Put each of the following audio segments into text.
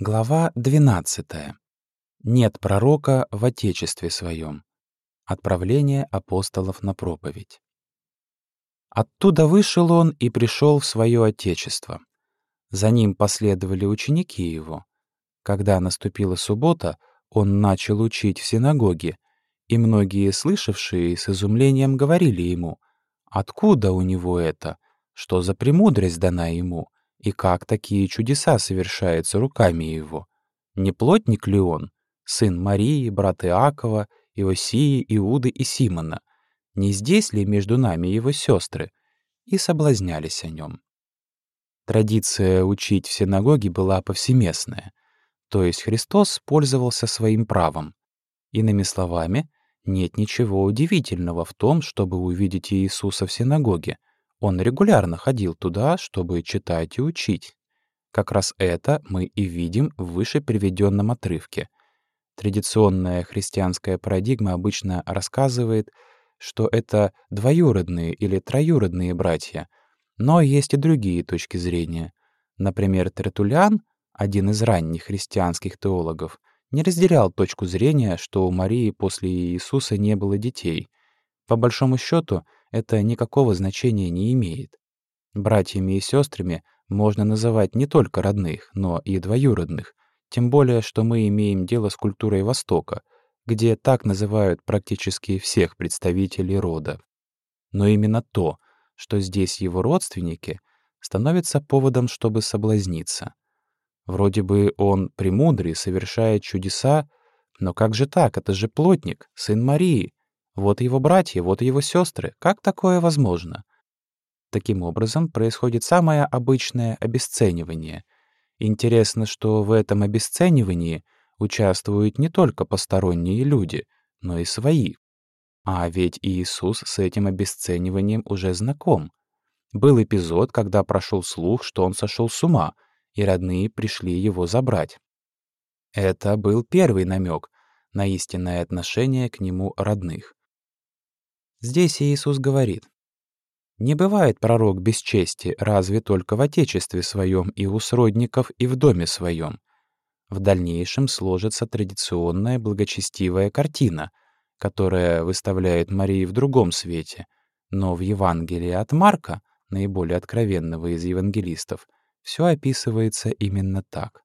Глава 12. Нет пророка в Отечестве своем. Отправление апостолов на проповедь. Оттуда вышел он и пришел в свое Отечество. За ним последовали ученики его. Когда наступила суббота, он начал учить в синагоге, и многие слышавшие с изумлением говорили ему, «Откуда у него это? Что за премудрость дана ему?» И как такие чудеса совершаются руками его? Не плотник ли он, сын Марии, брат Иакова, Иосии, Иуды и Симона? Не здесь ли между нами его сестры? И соблазнялись о нем. Традиция учить в синагоге была повсеместная, то есть Христос пользовался своим правом. Иными словами, нет ничего удивительного в том, чтобы увидеть Иисуса в синагоге, он регулярно ходил туда, чтобы читать и учить. Как раз это мы и видим в выше приведенном отрывке. Традиционная христианская парадигма обычно рассказывает, что это двоюродные или троюродные братья, но есть и другие точки зрения. Например, Тертулян, один из ранних христианских теологов, не разделял точку зрения, что у Марии после Иисуса не было детей. По большому счету, это никакого значения не имеет. Братьями и сестрами можно называть не только родных, но и двоюродных, тем более, что мы имеем дело с культурой Востока, где так называют практически всех представителей рода. Но именно то, что здесь его родственники, становится поводом, чтобы соблазниться. Вроде бы он премудрый, совершает чудеса, но как же так, это же плотник, сын Марии, вот его братья, вот его сестры. Как такое возможно? Таким образом, происходит самое обычное обесценивание. Интересно, что в этом обесценивании участвуют не только посторонние люди, но и свои. А ведь Иисус с этим обесцениванием уже знаком. Был эпизод, когда прошел слух, что он сошел с ума, и родные пришли его забрать. Это был первый намек на истинное отношение к нему родных. Здесь Иисус говорит, «Не бывает пророк без чести, разве только в отечестве своем и у сродников, и в доме своем». В дальнейшем сложится традиционная благочестивая картина, которая выставляет Марии в другом свете, но в Евангелии от Марка, наиболее откровенного из евангелистов, все описывается именно так.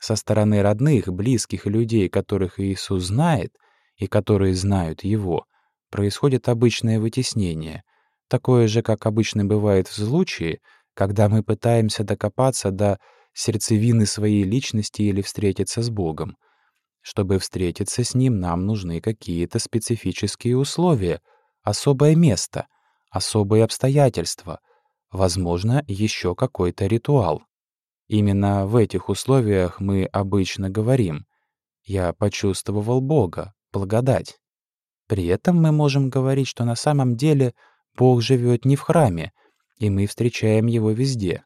Со стороны родных, близких людей, которых Иисус знает и которые знают Его, происходит обычное вытеснение, такое же, как обычно бывает в случае, когда мы пытаемся докопаться до сердцевины своей личности или встретиться с Богом. Чтобы встретиться с Ним, нам нужны какие-то специфические условия, особое место, особые обстоятельства, возможно, еще какой-то ритуал. Именно в этих условиях мы обычно говорим «Я почувствовал Бога, благодать». При этом мы можем говорить, что на самом деле Бог живет не в храме, и мы встречаем Его везде.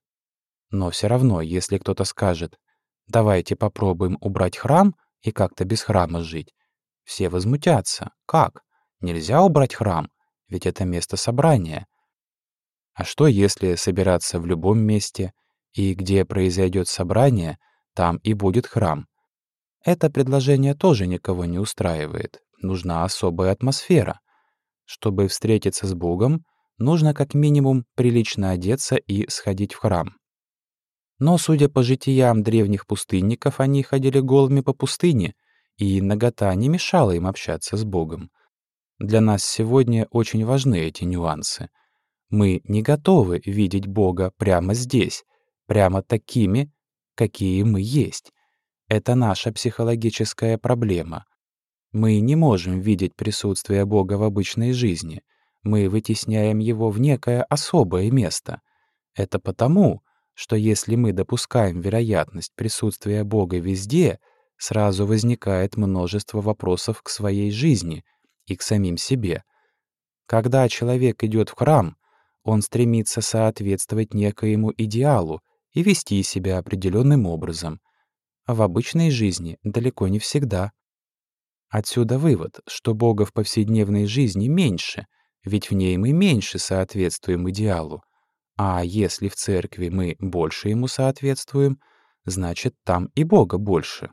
Но все равно, если кто-то скажет «давайте попробуем убрать храм и как-то без храма жить», все возмутятся. Как? Нельзя убрать храм, ведь это место собрания. А что, если собираться в любом месте, и где произойдет собрание, там и будет храм? Это предложение тоже никого не устраивает нужна особая атмосфера. Чтобы встретиться с Богом, нужно как минимум прилично одеться и сходить в храм. Но, судя по житиям древних пустынников, они ходили голыми по пустыне, и нагота не мешала им общаться с Богом. Для нас сегодня очень важны эти нюансы. Мы не готовы видеть Бога прямо здесь, прямо такими, какие мы есть. Это наша психологическая проблема. Мы не можем видеть присутствие Бога в обычной жизни. Мы вытесняем его в некое особое место. Это потому, что если мы допускаем вероятность присутствия Бога везде, сразу возникает множество вопросов к своей жизни и к самим себе. Когда человек идет в храм, он стремится соответствовать некоему идеалу и вести себя определенным образом. В обычной жизни далеко не всегда. Отсюда вывод, что Бога в повседневной жизни меньше, ведь в ней мы меньше соответствуем идеалу. А если в церкви мы больше ему соответствуем, значит, там и Бога больше.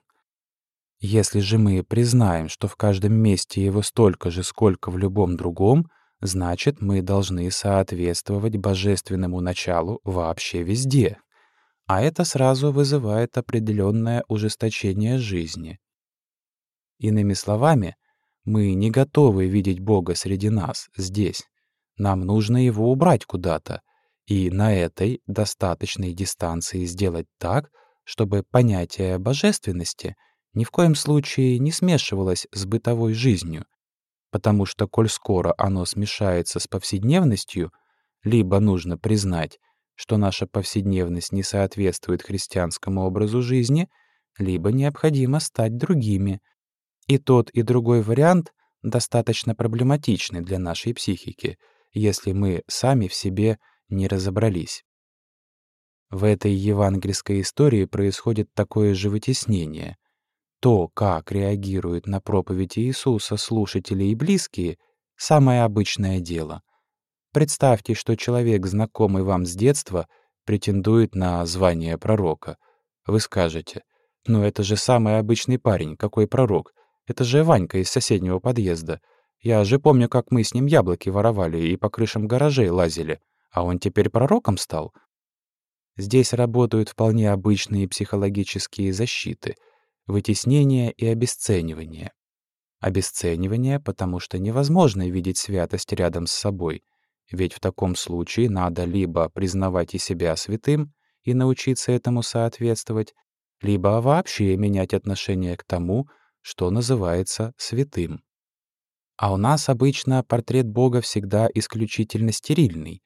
Если же мы признаем, что в каждом месте его столько же, сколько в любом другом, значит, мы должны соответствовать божественному началу вообще везде. А это сразу вызывает определенное ужесточение жизни. Иными словами, мы не готовы видеть Бога среди нас, здесь. Нам нужно его убрать куда-то, и на этой достаточной дистанции сделать так, чтобы понятие божественности ни в коем случае не смешивалось с бытовой жизнью, потому что, коль скоро оно смешается с повседневностью, либо нужно признать, что наша повседневность не соответствует христианскому образу жизни, либо необходимо стать другими. И тот, и другой вариант достаточно проблематичны для нашей психики, если мы сами в себе не разобрались. В этой евангельской истории происходит такое же вытеснение. То, как реагируют на проповедь Иисуса слушатели и близкие, самое обычное дело. Представьте, что человек, знакомый вам с детства, претендует на звание пророка. Вы скажете, «Ну это же самый обычный парень, какой пророк? Это же Ванька из соседнего подъезда. Я же помню, как мы с ним яблоки воровали и по крышам гаражей лазили. А он теперь пророком стал?» Здесь работают вполне обычные психологические защиты — вытеснение и обесценивание. Обесценивание, потому что невозможно видеть святость рядом с собой, ведь в таком случае надо либо признавать и себя святым и научиться этому соответствовать, либо вообще менять отношение к тому, что называется святым. А у нас обычно портрет Бога всегда исключительно стерильный,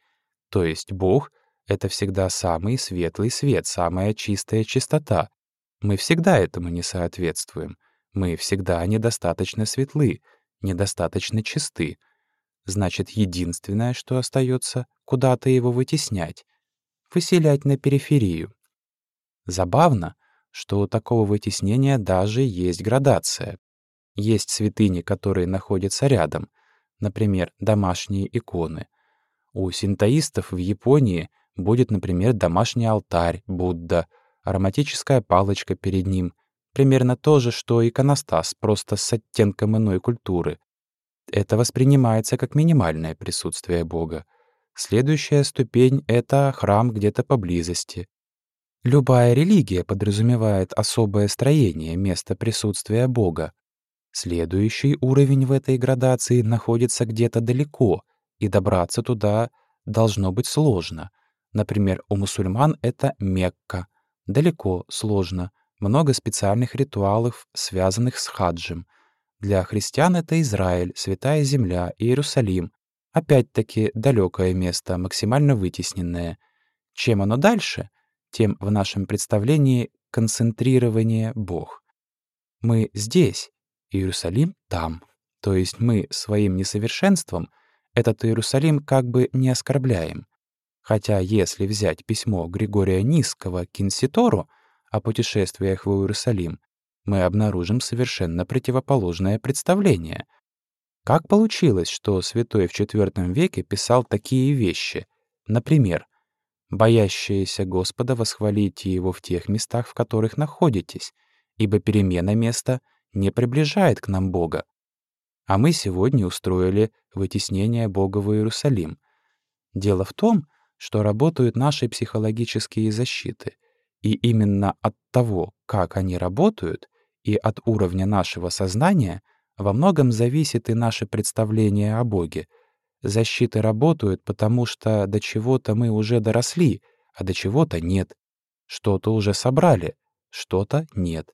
то есть Бог — это всегда самый светлый свет, самая чистая чистота. Мы всегда этому не соответствуем. Мы всегда недостаточно светлы, недостаточно чисты. Значит, единственное, что остается, куда-то его вытеснять, выселять на периферию. Забавно, что у такого вытеснения даже есть градация. Есть святыни, которые находятся рядом, например, домашние иконы. У синтоистов в Японии Будет, например, домашний алтарь, Будда, ароматическая палочка перед ним. Примерно то же, что иконостас, просто с оттенком иной культуры. Это воспринимается как минимальное присутствие Бога. Следующая ступень — это храм где-то поблизости. Любая религия подразумевает особое строение, место присутствия Бога. Следующий уровень в этой градации находится где-то далеко, и добраться туда должно быть сложно — Например, у мусульман это Мекка. Далеко, сложно. Много специальных ритуалов, связанных с хаджем. Для христиан это Израиль, Святая Земля, Иерусалим. Опять-таки, далекое место, максимально вытесненное. Чем оно дальше, тем в нашем представлении концентрирование Бог. Мы здесь, Иерусалим там. То есть мы своим несовершенством этот Иерусалим как бы не оскорбляем. Хотя если взять письмо Григория Низкого к Инситору о путешествиях в Иерусалим, мы обнаружим совершенно противоположное представление. Как получилось, что святой в IV веке писал такие вещи? Например, «Боящиеся Господа восхвалите Его в тех местах, в которых находитесь, ибо перемена места не приближает к нам Бога». А мы сегодня устроили вытеснение Бога в Иерусалим. Дело в том, что работают наши психологические защиты, и именно от того, как они работают, и от уровня нашего сознания во многом зависит и наше представление о Боге. Защиты работают, потому что до чего-то мы уже доросли, а до чего-то нет. Что-то уже собрали, что-то нет.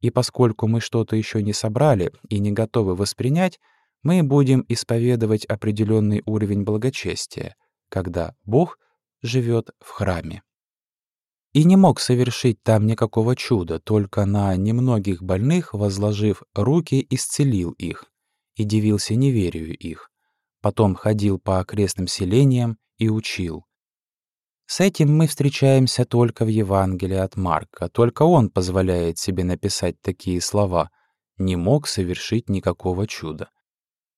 И поскольку мы что-то еще не собрали и не готовы воспринять, мы будем исповедовать определенный уровень благочестия — когда Бог живет в храме. И не мог совершить там никакого чуда, только на немногих больных, возложив руки, исцелил их и дивился неверию их. Потом ходил по окрестным селениям и учил. С этим мы встречаемся только в Евангелии от Марка, только он позволяет себе написать такие слова «не мог совершить никакого чуда».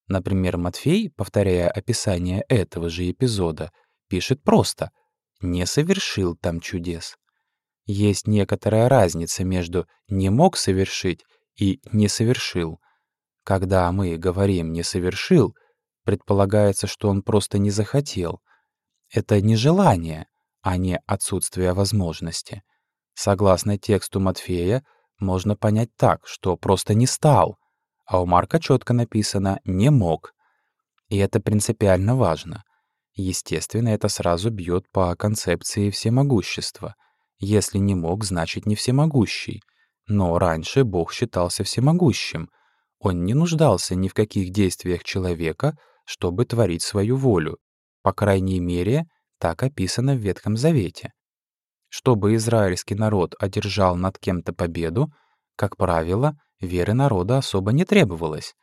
Например, Матфей, повторяя описание этого же эпизода, пишет просто «не совершил там чудес». есть некоторая разница между «не мог совершить» и «не совершил». Когда мы говорим «не совершил», предполагается, что он просто не захотел. Это не желание, а не отсутствие возможности. Согласно тексту Матфея, можно понять так, что просто не стал, а у Марка четко написано «не мог». И это принципиально важно. Естественно, это сразу бьет по концепции всемогущества. Если не мог, значит не всемогущий. Но раньше Бог считался всемогущим. Он не нуждался ни в каких действиях человека, чтобы творить свою волю. По крайней мере, так описано в Ветхом Завете. Чтобы израильский народ одержал над кем-то победу, как правило, веры народа особо не требовалось.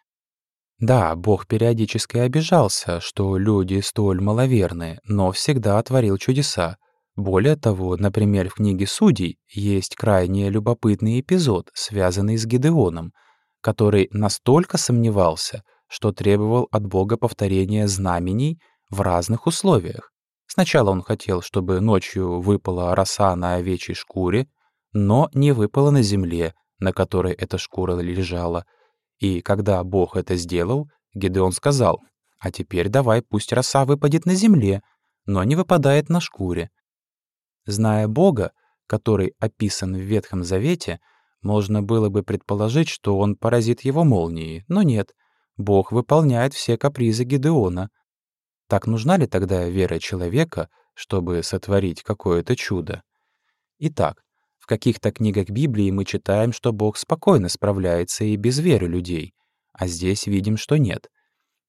Да, Бог периодически обижался, что люди столь маловерны, но всегда творил чудеса. Более того, например, в книге Судей есть крайне любопытный эпизод, связанный с Гедеоном, который настолько сомневался, что требовал от Бога повторения знамений в разных условиях. Сначала он хотел, чтобы ночью выпала роса на овечьей шкуре, но не выпала на земле, на которой эта шкура лежала. И когда Бог это сделал, Гедеон сказал, «А теперь давай, пусть роса выпадет на земле, но не выпадает на шкуре». Зная Бога, который описан в Ветхом Завете, можно было бы предположить, что он поразит его молнией, но нет. Бог выполняет все капризы Гедеона. Так нужна ли тогда вера человека, чтобы сотворить какое-то чудо? Итак, в каких-то книгах Библии мы читаем, что Бог спокойно справляется и без веры людей, а здесь видим, что нет.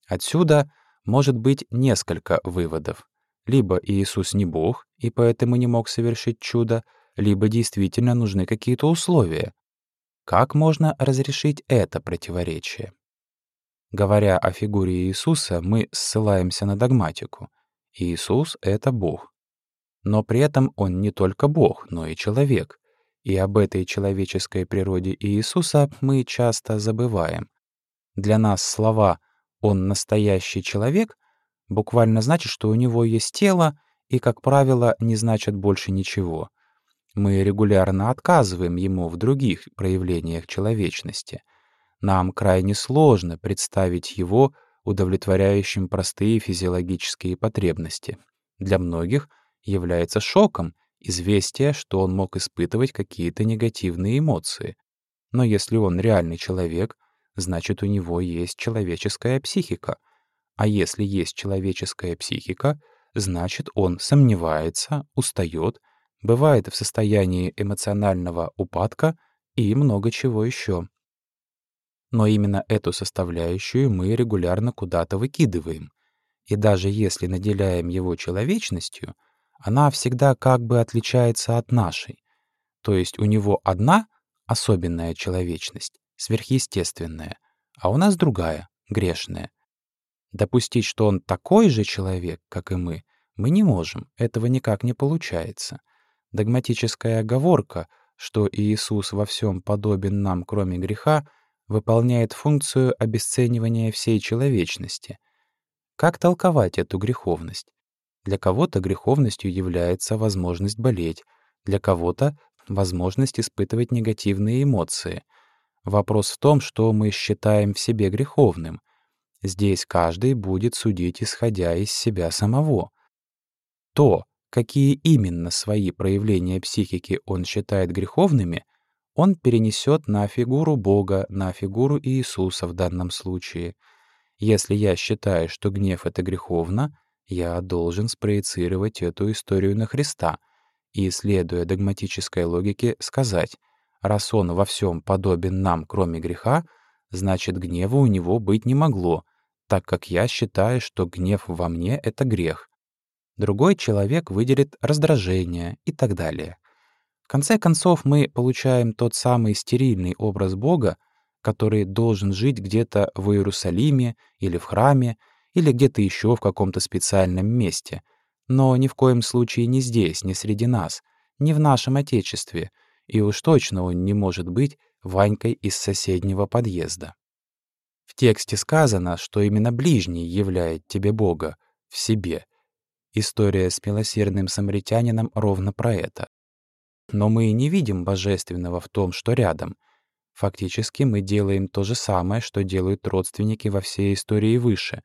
Отсюда может быть несколько выводов. Либо Иисус не Бог, и поэтому не мог совершить чудо, либо действительно нужны какие-то условия. Как можно разрешить это противоречие? Говоря о фигуре Иисуса, мы ссылаемся на догматику. Иисус — это Бог. Но при этом Он не только Бог, но и человек. И об этой человеческой природе Иисуса мы часто забываем. Для нас слова «Он настоящий человек» буквально значит, что у него есть тело, и, как правило, не значат больше ничего. Мы регулярно отказываем ему в других проявлениях человечности — нам крайне сложно представить его удовлетворяющим простые физиологические потребности. Для многих является шоком известие, что он мог испытывать какие-то негативные эмоции. Но если он реальный человек, значит, у него есть человеческая психика. А если есть человеческая психика, значит, он сомневается, устает, бывает в состоянии эмоционального упадка и много чего еще. Но именно эту составляющую мы регулярно куда-то выкидываем. И даже если наделяем его человечностью, она всегда как бы отличается от нашей. То есть у него одна особенная человечность, сверхъестественная, а у нас другая, грешная. Допустить, что он такой же человек, как и мы, мы не можем, этого никак не получается. Догматическая оговорка, что Иисус во всем подобен нам, кроме греха, выполняет функцию обесценивания всей человечности. Как толковать эту греховность? Для кого-то греховностью является возможность болеть, для кого-то — возможность испытывать негативные эмоции. Вопрос в том, что мы считаем в себе греховным. Здесь каждый будет судить, исходя из себя самого. То, какие именно свои проявления психики он считает греховными — он перенесет на фигуру Бога, на фигуру Иисуса в данном случае. Если я считаю, что гнев — это греховно, я должен спроецировать эту историю на Христа и, следуя догматической логике, сказать, раз он во всем подобен нам, кроме греха, значит, гнева у него быть не могло, так как я считаю, что гнев во мне — это грех. Другой человек выделит раздражение и так далее конце концов, мы получаем тот самый стерильный образ Бога, который должен жить где-то в Иерусалиме или в храме, или где-то еще в каком-то специальном месте, но ни в коем случае не здесь, не среди нас, не в нашем Отечестве, и уж точно он не может быть Ванькой из соседнего подъезда. В тексте сказано, что именно ближний являет тебе Бога в себе. История с милосердным самаритянином ровно про это. Но мы не видим божественного в том, что рядом. Фактически мы делаем то же самое, что делают родственники во всей истории выше.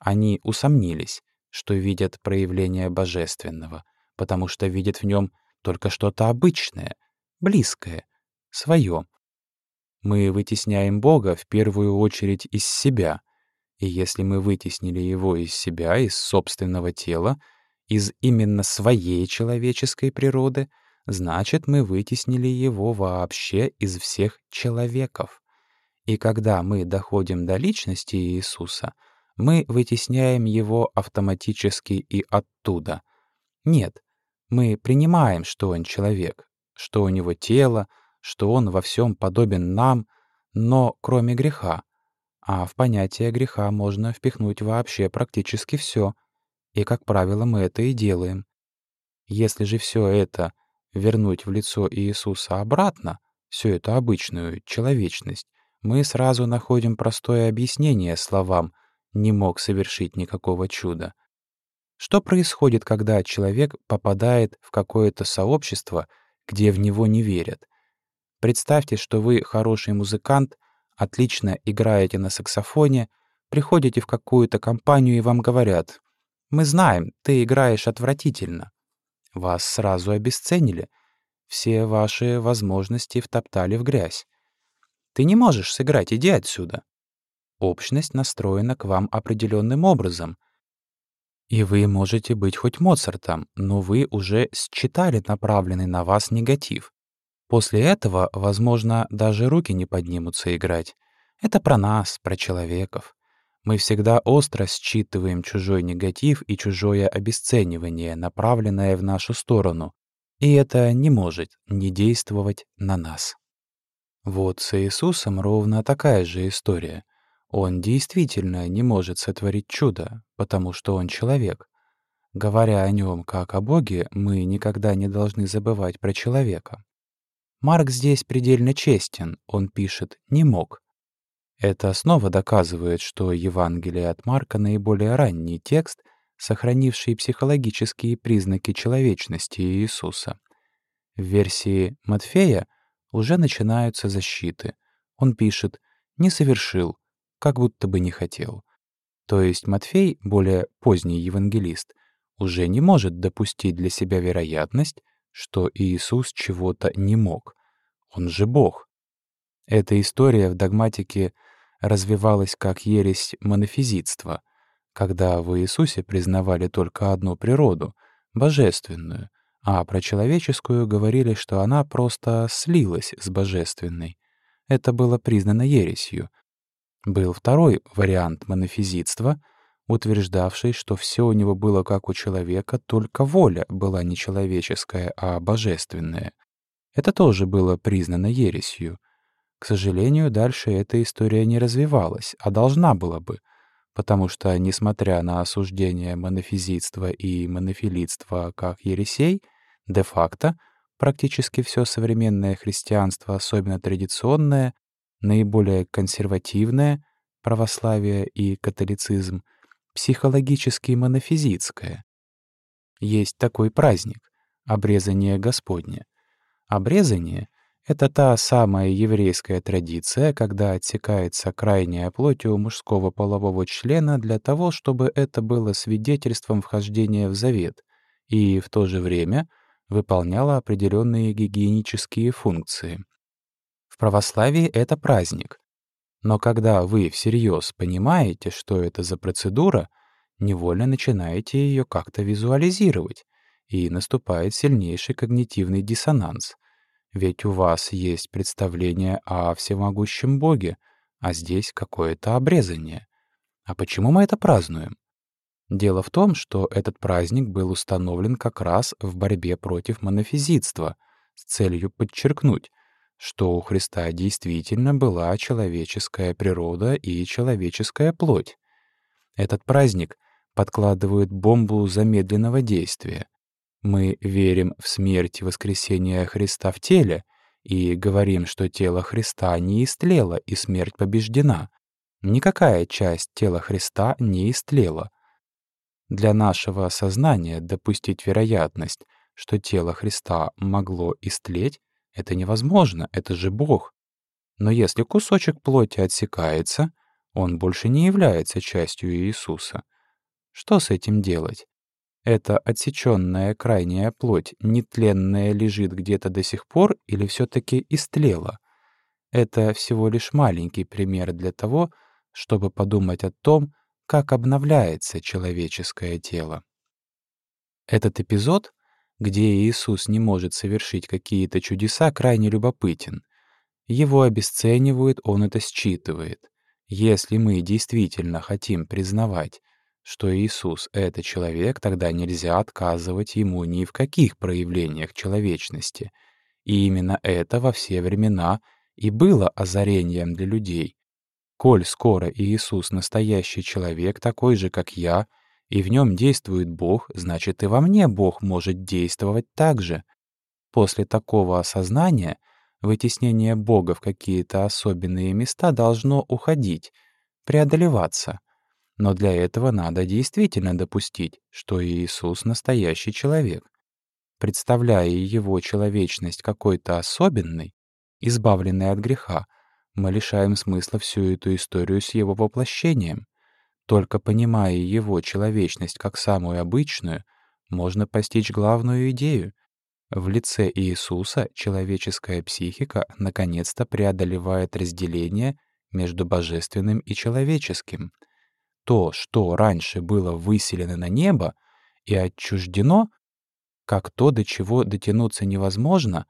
Они усомнились, что видят проявление божественного, потому что видят в нем только что-то обычное, близкое, свое. Мы вытесняем Бога в первую очередь из себя, и если мы вытеснили Его из себя, из собственного тела, из именно своей человеческой природы, значит, мы вытеснили Его вообще из всех человеков. И когда мы доходим до личности Иисуса, мы вытесняем Его автоматически и оттуда. Нет, мы принимаем, что Он человек, что у Него тело, что Он во всем подобен нам, но кроме греха. А в понятие греха можно впихнуть вообще практически все, и, как правило, мы это и делаем. Если же все это вернуть в лицо Иисуса обратно, всю эту обычную человечность, мы сразу находим простое объяснение словам «не мог совершить никакого чуда». Что происходит, когда человек попадает в какое-то сообщество, где в него не верят? Представьте, что вы хороший музыкант, отлично играете на саксофоне, приходите в какую-то компанию и вам говорят «Мы знаем, ты играешь отвратительно». Вас сразу обесценили, все ваши возможности втоптали в грязь. Ты не можешь сыграть, иди отсюда. Общность настроена к вам определенным образом. И вы можете быть хоть Моцартом, но вы уже считали направленный на вас негатив. После этого, возможно, даже руки не поднимутся играть. Это про нас, про человеков. Мы всегда остро считываем чужой негатив и чужое обесценивание, направленное в нашу сторону, и это не может не действовать на нас. Вот с Иисусом ровно такая же история. Он действительно не может сотворить чудо, потому что он человек. Говоря о нем как о Боге, мы никогда не должны забывать про человека. Марк здесь предельно честен, он пишет «не мог». Это снова доказывает, что Евангелие от Марка наиболее ранний текст, сохранивший психологические признаки человечности Иисуса. В версии Матфея уже начинаются защиты. Он пишет «не совершил», как будто бы не хотел. То есть Матфей, более поздний евангелист, уже не может допустить для себя вероятность, что Иисус чего-то не мог. Он же Бог. Эта история в догматике развивалась как ересь монофизитства, когда в Иисусе признавали только одну природу — божественную, а про человеческую говорили, что она просто слилась с божественной. Это было признано ересью. Был второй вариант монофизитства — утверждавший, что все у него было как у человека, только воля была не человеческая, а божественная. Это тоже было признано ересью. К сожалению, дальше эта история не развивалась, а должна была бы, потому что, несмотря на осуждение монофизитства и монофилитства как ересей, де-факто практически все современное христианство, особенно традиционное, наиболее консервативное, православие и католицизм, психологически монофизитское. Есть такой праздник — обрезание Господне. Обрезание — это та самая еврейская традиция, когда отсекается крайняя плоть у мужского полового члена для того, чтобы это было свидетельством вхождения в завет и в то же время выполняло определенные гигиенические функции. В православии это праздник, но когда вы всерьез понимаете, что это за процедура, невольно начинаете ее как-то визуализировать, и наступает сильнейший когнитивный диссонанс. Ведь у вас есть представление о всемогущем Боге, а здесь какое-то обрезание. А почему мы это празднуем? Дело в том, что этот праздник был установлен как раз в борьбе против монофизитства с целью подчеркнуть, что у Христа действительно была человеческая природа и человеческая плоть. Этот праздник подкладывает бомбу замедленного действия. Мы верим в смерть и воскресение Христа в теле и говорим, что тело Христа не истлело и смерть побеждена. Никакая часть тела Христа не истлела. Для нашего сознания допустить вероятность, что тело Христа могло истлеть, это невозможно, это же Бог. Но если кусочек плоти отсекается, он больше не является частью Иисуса. Что с этим делать? Эта отсеченная крайняя плоть, нетленная, лежит где-то до сих пор или все таки истлела? Это всего лишь маленький пример для того, чтобы подумать о том, как обновляется человеческое тело. Этот эпизод, где Иисус не может совершить какие-то чудеса, крайне любопытен. Его обесценивают, он это считывает. Если мы действительно хотим признавать, что Иисус — это человек, тогда нельзя отказывать ему ни в каких проявлениях человечности. И именно это во все времена и было озарением для людей. Коль скоро Иисус — настоящий человек, такой же, как я, и в нем действует Бог, значит, и во мне Бог может действовать так же. После такого осознания вытеснение Бога в какие-то особенные места должно уходить, преодолеваться — но для этого надо действительно допустить, что Иисус — настоящий человек. Представляя его человечность какой-то особенной, избавленной от греха, мы лишаем смысла всю эту историю с его воплощением. Только понимая его человечность как самую обычную, можно постичь главную идею. В лице Иисуса человеческая психика наконец-то преодолевает разделение между божественным и человеческим — то, что раньше было выселено на небо и отчуждено, как то, до чего дотянуться невозможно,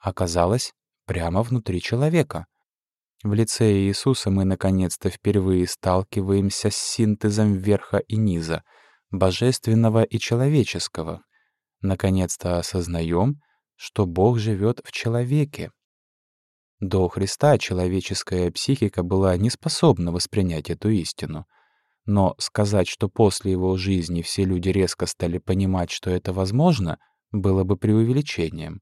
оказалось прямо внутри человека. В лице Иисуса мы наконец-то впервые сталкиваемся с синтезом верха и низа, божественного и человеческого. Наконец-то осознаем, что Бог живет в человеке. До Христа человеческая психика была не способна воспринять эту истину — но сказать, что после его жизни все люди резко стали понимать, что это возможно, было бы преувеличением.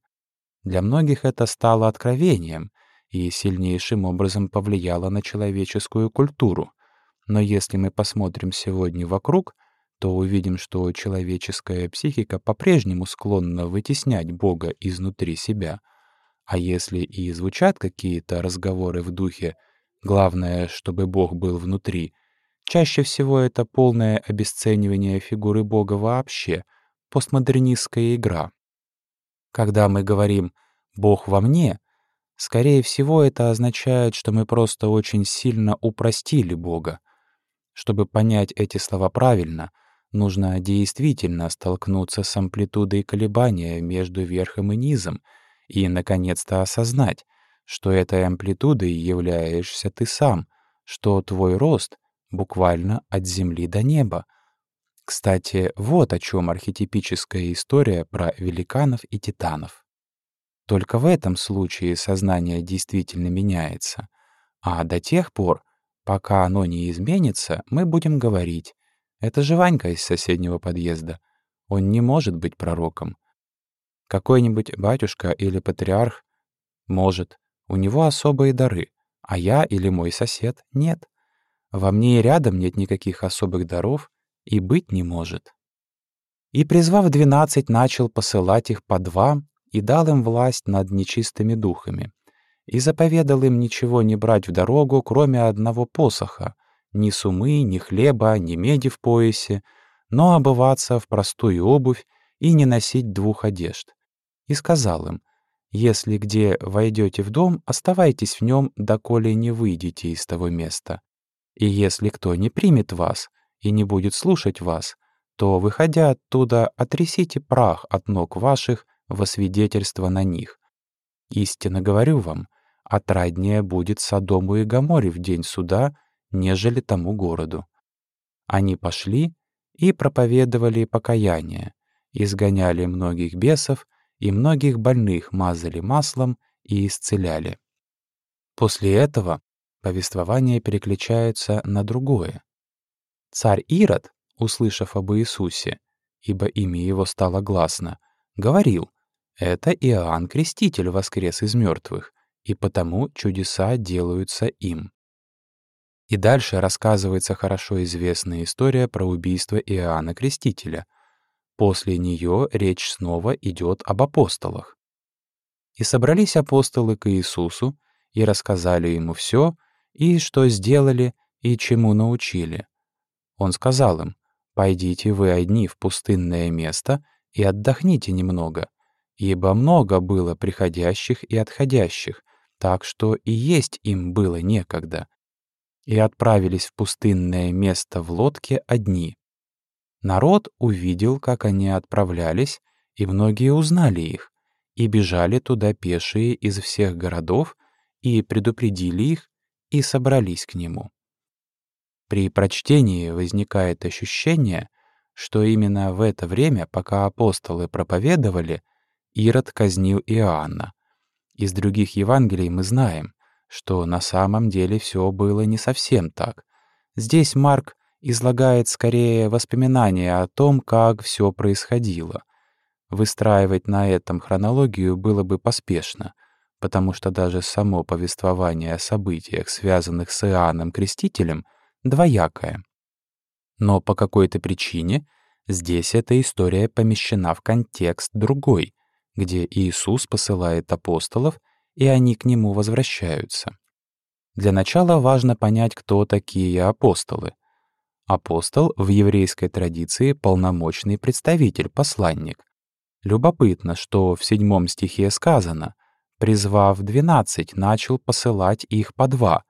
Для многих это стало откровением и сильнейшим образом повлияло на человеческую культуру. Но если мы посмотрим сегодня вокруг, то увидим, что человеческая психика по-прежнему склонна вытеснять Бога изнутри себя. А если и звучат какие-то разговоры в духе «главное, чтобы Бог был внутри», Чаще всего это полное обесценивание фигуры Бога вообще, постмодернистская игра. Когда мы говорим «Бог во мне», скорее всего, это означает, что мы просто очень сильно упростили Бога. Чтобы понять эти слова правильно, нужно действительно столкнуться с амплитудой колебания между верхом и низом и, наконец-то, осознать, что этой амплитудой являешься ты сам, что твой рост — буквально от земли до неба. Кстати, вот о чем архетипическая история про великанов и титанов. Только в этом случае сознание действительно меняется. А до тех пор, пока оно не изменится, мы будем говорить. Это же Ванька из соседнего подъезда. Он не может быть пророком. Какой-нибудь батюшка или патриарх может. У него особые дары, а я или мой сосед — нет. Во мне и рядом нет никаких особых даров и быть не может. И, призвав двенадцать, начал посылать их по два и дал им власть над нечистыми духами. И заповедал им ничего не брать в дорогу, кроме одного посоха, ни сумы, ни хлеба, ни меди в поясе, но обываться в простую обувь и не носить двух одежд. И сказал им, «Если где войдете в дом, оставайтесь в нем, доколе не выйдете из того места. И если кто не примет вас и не будет слушать вас, то, выходя оттуда, отрясите прах от ног ваших во свидетельство на них. Истинно говорю вам, отраднее будет Содому и Гоморе в день суда, нежели тому городу. Они пошли и проповедовали покаяние, изгоняли многих бесов и многих больных мазали маслом и исцеляли. После этого повествование переключается на другое. Царь Ирод, услышав об Иисусе, ибо имя его стало гласно, говорил, «Это Иоанн Креститель воскрес из мертвых, и потому чудеса делаются им». И дальше рассказывается хорошо известная история про убийство Иоанна Крестителя. После нее речь снова идет об апостолах. И собрались апостолы к Иисусу и рассказали ему все, и что сделали, и чему научили. Он сказал им, «Пойдите вы одни в пустынное место и отдохните немного, ибо много было приходящих и отходящих, так что и есть им было некогда». И отправились в пустынное место в лодке одни. Народ увидел, как они отправлялись, и многие узнали их, и бежали туда пешие из всех городов, и предупредили их, и собрались к нему. При прочтении возникает ощущение, что именно в это время, пока апостолы проповедовали, Ирод казнил Иоанна. Из других Евангелий мы знаем, что на самом деле все было не совсем так. Здесь Марк излагает скорее воспоминания о том, как все происходило. Выстраивать на этом хронологию было бы поспешно, потому что даже само повествование о событиях, связанных с Иоанном Крестителем, двоякое. Но по какой-то причине здесь эта история помещена в контекст другой, где Иисус посылает апостолов, и они к Нему возвращаются. Для начала важно понять, кто такие апостолы — Апостол в еврейской традиции полномочный представитель, посланник. Любопытно, что в седьмом стихе сказано «призвав двенадцать, начал посылать их по два»,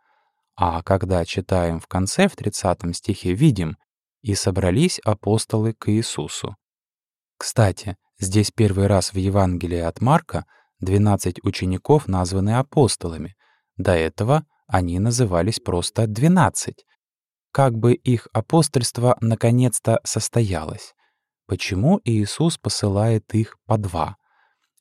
а когда читаем в конце, в тридцатом стихе, видим «и собрались апостолы к Иисусу». Кстати, здесь первый раз в Евангелии от Марка 12 учеников названы апостолами. До этого они назывались просто «двенадцать» как бы их апостольство наконец-то состоялось. Почему Иисус посылает их по два?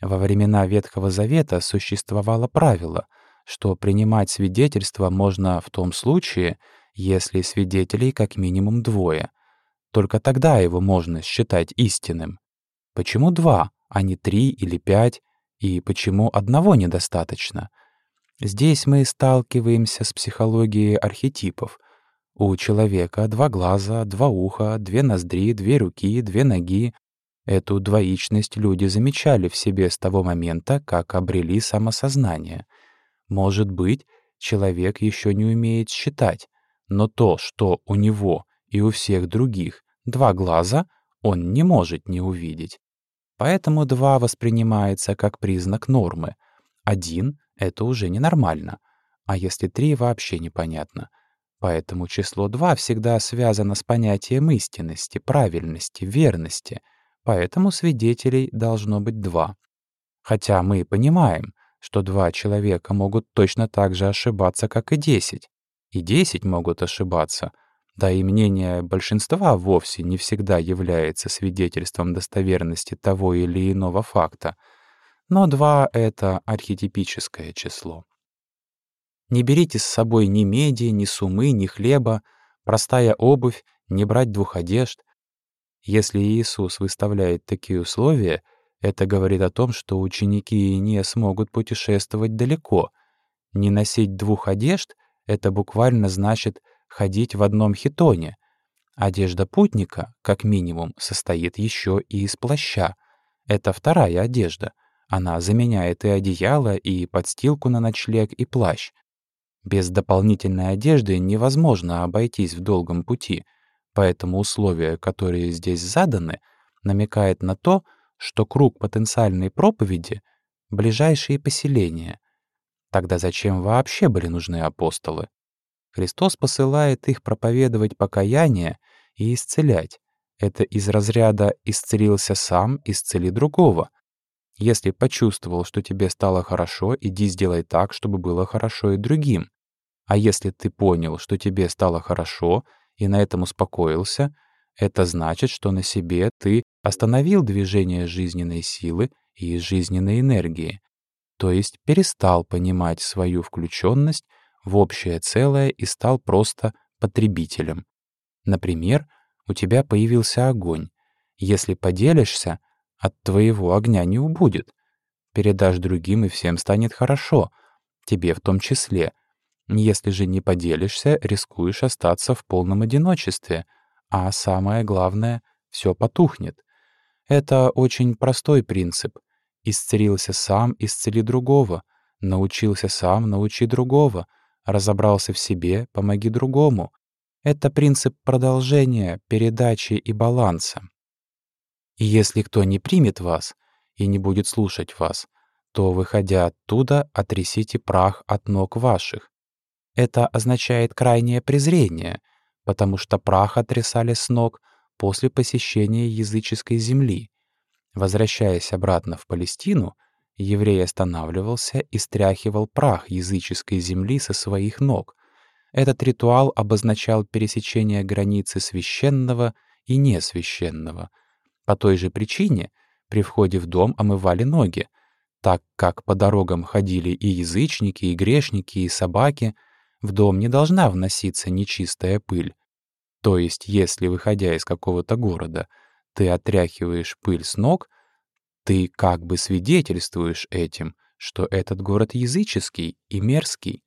Во времена Ветхого Завета существовало правило, что принимать свидетельство можно в том случае, если свидетелей как минимум двое. Только тогда его можно считать истинным. Почему два, а не три или пять, и почему одного недостаточно? Здесь мы сталкиваемся с психологией архетипов, у человека два глаза, два уха, две ноздри, две руки, две ноги. Эту двоичность люди замечали в себе с того момента, как обрели самосознание. Может быть, человек еще не умеет считать, но то, что у него и у всех других два глаза, он не может не увидеть. Поэтому два воспринимается как признак нормы. Один — это уже ненормально. А если три — вообще непонятно — Поэтому число 2 всегда связано с понятием истинности, правильности, верности, поэтому свидетелей должно быть два. Хотя мы понимаем, что два человека могут точно так же ошибаться, как и десять. И десять могут ошибаться, да и мнение большинства вовсе не всегда является свидетельством достоверности того или иного факта. Но два — это архетипическое число. Не берите с собой ни меди, ни сумы, ни хлеба, простая обувь, не брать двух одежд. Если Иисус выставляет такие условия, это говорит о том, что ученики не смогут путешествовать далеко. Не носить двух одежд — это буквально значит ходить в одном хитоне. Одежда путника, как минимум, состоит еще и из плаща. Это вторая одежда. Она заменяет и одеяло, и подстилку на ночлег, и плащ. Без дополнительной одежды невозможно обойтись в долгом пути, поэтому условия, которые здесь заданы, намекает на то, что круг потенциальной проповеди — ближайшие поселения. Тогда зачем вообще были нужны апостолы? Христос посылает их проповедовать покаяние и исцелять. Это из разряда «исцелился сам, исцели другого». Если почувствовал, что тебе стало хорошо, иди сделай так, чтобы было хорошо и другим. А если ты понял, что тебе стало хорошо, и на этом успокоился, это значит, что на себе ты остановил движение жизненной силы и жизненной энергии, то есть перестал понимать свою включенность в общее целое и стал просто потребителем. Например, у тебя появился огонь. Если поделишься, от твоего огня не убудет. Передашь другим, и всем станет хорошо, тебе в том числе — если же не поделишься, рискуешь остаться в полном одиночестве, а самое главное — все потухнет. Это очень простой принцип. Исцелился сам, исцели другого. Научился сам, научи другого. Разобрался в себе, помоги другому. Это принцип продолжения, передачи и баланса. И если кто не примет вас и не будет слушать вас, то, выходя оттуда, отрясите прах от ног ваших. Это означает крайнее презрение, потому что прах отрясали с ног после посещения языческой земли. Возвращаясь обратно в Палестину, еврей останавливался и стряхивал прах языческой земли со своих ног. Этот ритуал обозначал пересечение границы священного и несвященного. По той же причине при входе в дом омывали ноги, так как по дорогам ходили и язычники, и грешники, и собаки, в дом не должна вноситься нечистая пыль. То есть, если, выходя из какого-то города, ты отряхиваешь пыль с ног, ты как бы свидетельствуешь этим, что этот город языческий и мерзкий.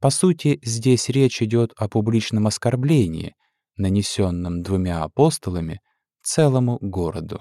По сути, здесь речь идет о публичном оскорблении, нанесенном двумя апостолами целому городу.